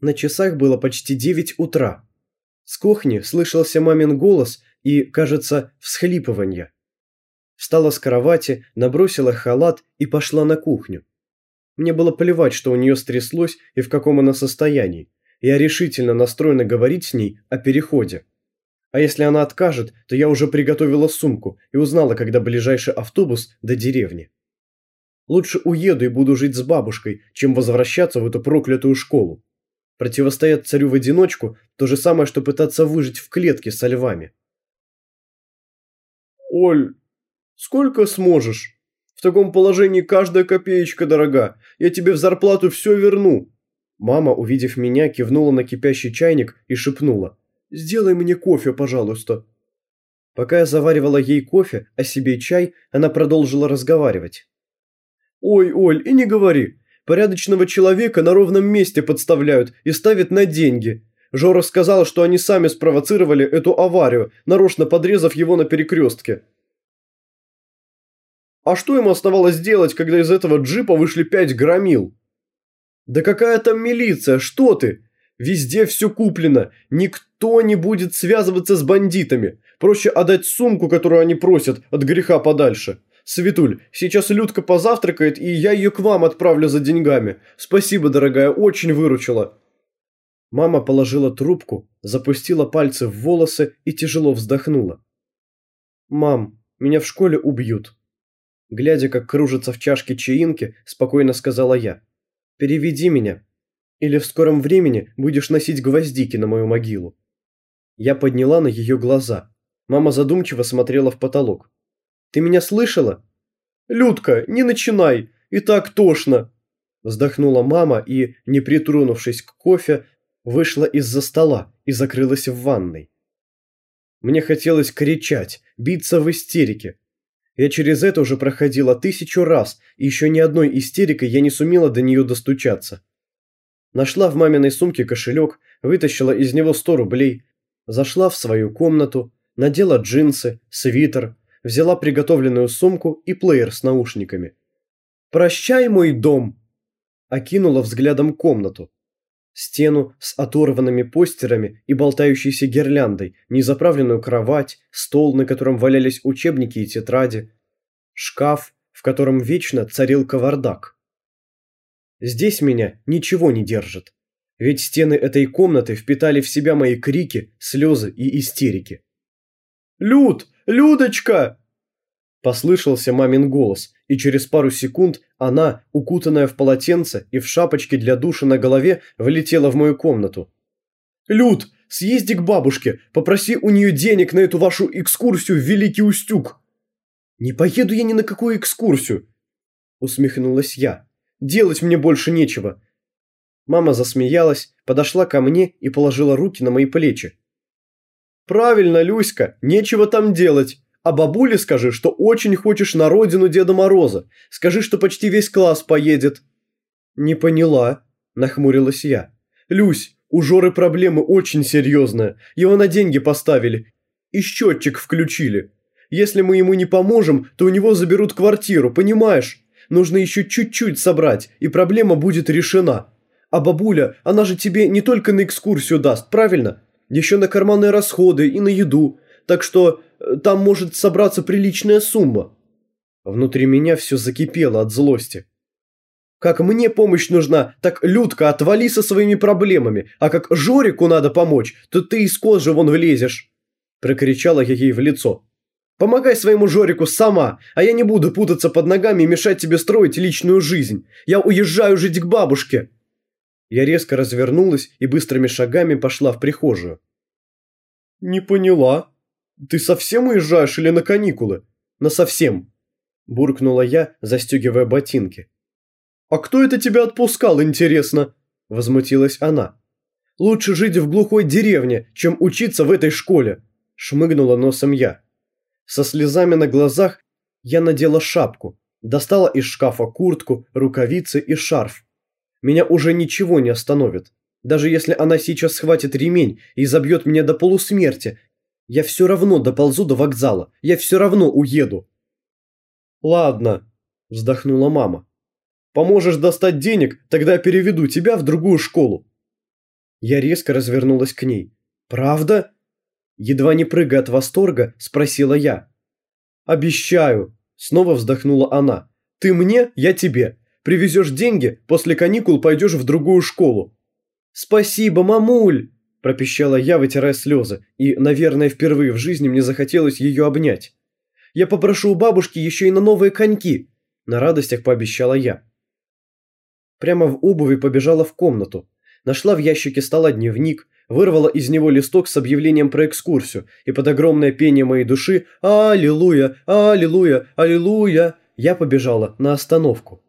На часах было почти девять утра. С кухни слышался мамин голос и, кажется, всхлипывание. Встала с кровати, набросила халат и пошла на кухню. Мне было плевать, что у нее стряслось и в каком она состоянии. Я решительно настроена говорить с ней о переходе. А если она откажет, то я уже приготовила сумку и узнала, когда ближайший автобус до деревни. Лучше уеду и буду жить с бабушкой, чем возвращаться в эту проклятую школу. Противостоять царю в одиночку – то же самое, что пытаться выжить в клетке со львами. «Оль, сколько сможешь? В таком положении каждая копеечка дорога. Я тебе в зарплату все верну». Мама, увидев меня, кивнула на кипящий чайник и шепнула. «Сделай мне кофе, пожалуйста». Пока я заваривала ей кофе, а себе чай, она продолжила разговаривать. «Ой, Оль, и не говори. Порядочного человека на ровном месте подставляют и ставят на деньги. Жора сказал, что они сами спровоцировали эту аварию, нарочно подрезав его на перекрестке. А что им оставалось делать, когда из этого джипа вышли пять громил? Да какая там милиция, что ты? Везде все куплено, никто не будет связываться с бандитами. Проще отдать сумку, которую они просят, от греха подальше. Светуль, сейчас Людка позавтракает, и я ее к вам отправлю за деньгами. Спасибо, дорогая, очень выручила». Мама положила трубку, запустила пальцы в волосы и тяжело вздохнула. «Мам, меня в школе убьют». Глядя, как кружится в чашке чаинки, спокойно сказала я. «Переведи меня. Или в скором времени будешь носить гвоздики на мою могилу». Я подняла на ее глаза. Мама задумчиво смотрела в потолок. Ты меня слышала?» «Людка, не начинай, и так тошно!» Вздохнула мама и, не притронувшись к кофе, вышла из-за стола и закрылась в ванной. Мне хотелось кричать, биться в истерике. Я через это уже проходила тысячу раз, и еще ни одной истерикой я не сумела до нее достучаться. Нашла в маминой сумке кошелек, вытащила из него сто рублей, зашла в свою комнату, надела джинсы, свитер, взяла приготовленную сумку и плеер с наушниками. «Прощай, мой дом!» Окинула взглядом комнату. Стену с оторванными постерами и болтающейся гирляндой, незаправленную кровать, стол, на котором валялись учебники и тетради, шкаф, в котором вечно царил кавардак. Здесь меня ничего не держит, ведь стены этой комнаты впитали в себя мои крики, слезы и истерики. «Люд! Людочка!» Послышался мамин голос, и через пару секунд она, укутанная в полотенце и в шапочке для душа на голове, влетела в мою комнату. «Люд, съезди к бабушке, попроси у нее денег на эту вашу экскурсию в Великий Устюг!» «Не поеду я ни на какую экскурсию!» Усмехнулась я. «Делать мне больше нечего!» Мама засмеялась, подошла ко мне и положила руки на мои плечи. «Правильно, Люська, нечего там делать. А бабуле скажи, что очень хочешь на родину Деда Мороза. Скажи, что почти весь класс поедет». «Не поняла», – нахмурилась я. «Люсь, у Жоры проблемы очень серьезные. Его на деньги поставили. И счетчик включили. Если мы ему не поможем, то у него заберут квартиру, понимаешь? Нужно еще чуть-чуть собрать, и проблема будет решена. А бабуля, она же тебе не только на экскурсию даст, правильно? Еще на карманные расходы и на еду, так что э, там может собраться приличная сумма». Внутри меня все закипело от злости. «Как мне помощь нужна, так, Людка, отвали со своими проблемами, а как Жорику надо помочь, то ты из кожи вон влезешь!» Прокричала я ей в лицо. «Помогай своему Жорику сама, а я не буду путаться под ногами и мешать тебе строить личную жизнь. Я уезжаю жить к бабушке!» Я резко развернулась и быстрыми шагами пошла в прихожую. «Не поняла. Ты совсем уезжаешь или на каникулы?» «На совсем», – буркнула я, застегивая ботинки. «А кто это тебя отпускал, интересно?» – возмутилась она. «Лучше жить в глухой деревне, чем учиться в этой школе», – шмыгнула носом я. Со слезами на глазах я надела шапку, достала из шкафа куртку, рукавицы и шарф. Меня уже ничего не остановит. Даже если она сейчас схватит ремень и забьет меня до полусмерти, я все равно доползу до вокзала. Я все равно уеду. «Ладно», – вздохнула мама. «Поможешь достать денег, тогда переведу тебя в другую школу». Я резко развернулась к ней. «Правда?» Едва не прыгая от восторга, спросила я. «Обещаю!» Снова вздохнула она. «Ты мне, я тебе. Привезешь деньги, после каникул пойдешь в другую школу». «Спасибо, мамуль!» пропищала я, вытирая слезы, и, наверное, впервые в жизни мне захотелось ее обнять. «Я попрошу у бабушки еще и на новые коньки!» На радостях пообещала я. Прямо в обуви побежала в комнату. Нашла в ящике стола дневник, вырвала из него листок с объявлением про экскурсию, и под огромное пение моей души «Аллилуйя! Аллилуйя! Аллилуйя!» я побежала на остановку.